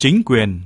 chính quyền.